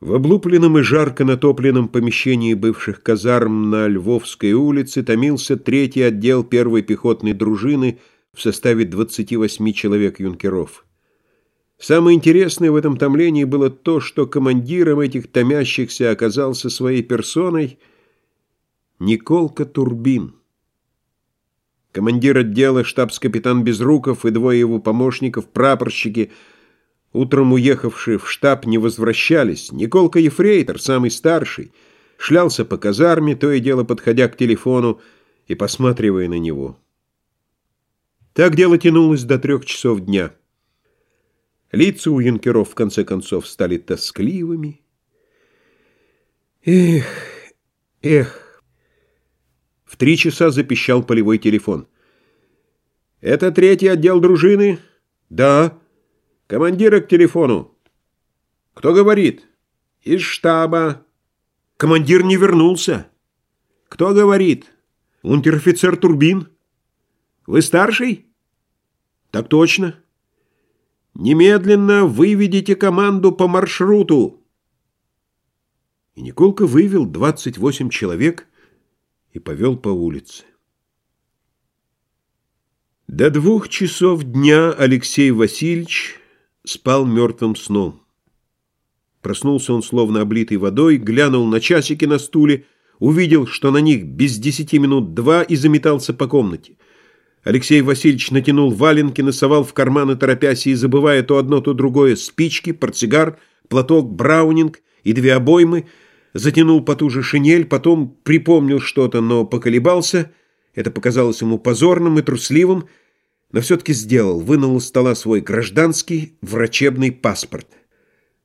В облупленном и жарко натопленном помещении бывших казарм на Львовской улице томился третий отдел первой пехотной дружины в составе 28 человек-юнкеров. Самое интересное в этом томлении было то, что командиром этих томящихся оказался своей персоной Николка Турбин. Командир отдела штабс-капитан Безруков и двое его помощников, прапорщики – Утром уехавшие в штаб не возвращались. Николка Ефрейтор, самый старший, шлялся по казарме, то и дело подходя к телефону и посматривая на него. Так дело тянулось до трех часов дня. Лица у юнкеров в конце концов стали тоскливыми. Эх, эх. В три часа запищал полевой телефон. «Это третий отдел дружины?» «Да». Командира к телефону. Кто говорит? Из штаба. Командир не вернулся. Кто говорит? Унтер-офицер Турбин. Вы старший? Так точно. Немедленно выведите команду по маршруту. И Николка вывел 28 человек и повел по улице. До двух часов дня Алексей Васильевич спал мертвым сном. Проснулся он, словно облитый водой, глянул на часики на стуле, увидел, что на них без десяти минут два и заметался по комнате. Алексей Васильевич натянул валенки, носовал в карманы, торопясь и забывая то одно, то другое, спички, портсигар, платок, браунинг и две обоймы, затянул потуже шинель, потом припомнил что-то, но поколебался, это показалось ему позорным и трусливым, но все-таки сделал, вынул из стола свой гражданский врачебный паспорт.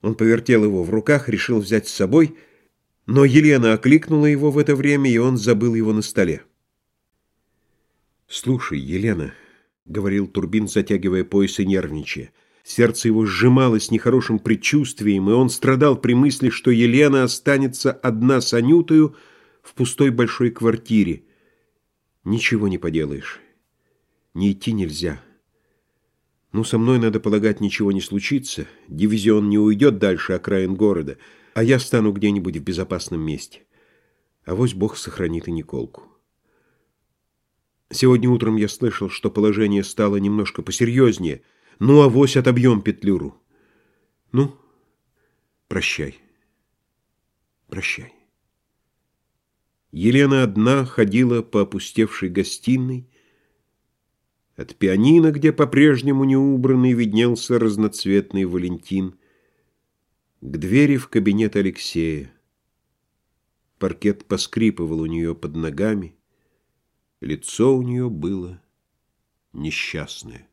Он повертел его в руках, решил взять с собой, но Елена окликнула его в это время, и он забыл его на столе. «Слушай, Елена», — говорил Турбин, затягивая пояс и нервничая, сердце его сжималось нехорошим предчувствием, и он страдал при мысли, что Елена останется одна с Анютою в пустой большой квартире. «Ничего не поделаешь». Не идти нельзя. Ну, со мной, надо полагать, ничего не случится. Дивизион не уйдет дальше окраин города, а я стану где-нибудь в безопасном месте. А вось Бог сохранит и Николку. Сегодня утром я слышал, что положение стало немножко посерьезнее. Ну, а вось отобьем Петлюру. Ну, прощай. Прощай. Елена одна ходила по опустевшей гостиной, от пианино, где по-прежнему неубранный виднелся разноцветный Валентин, к двери в кабинет Алексея. Паркет поскрипывал у нее под ногами, лицо у нее было несчастное.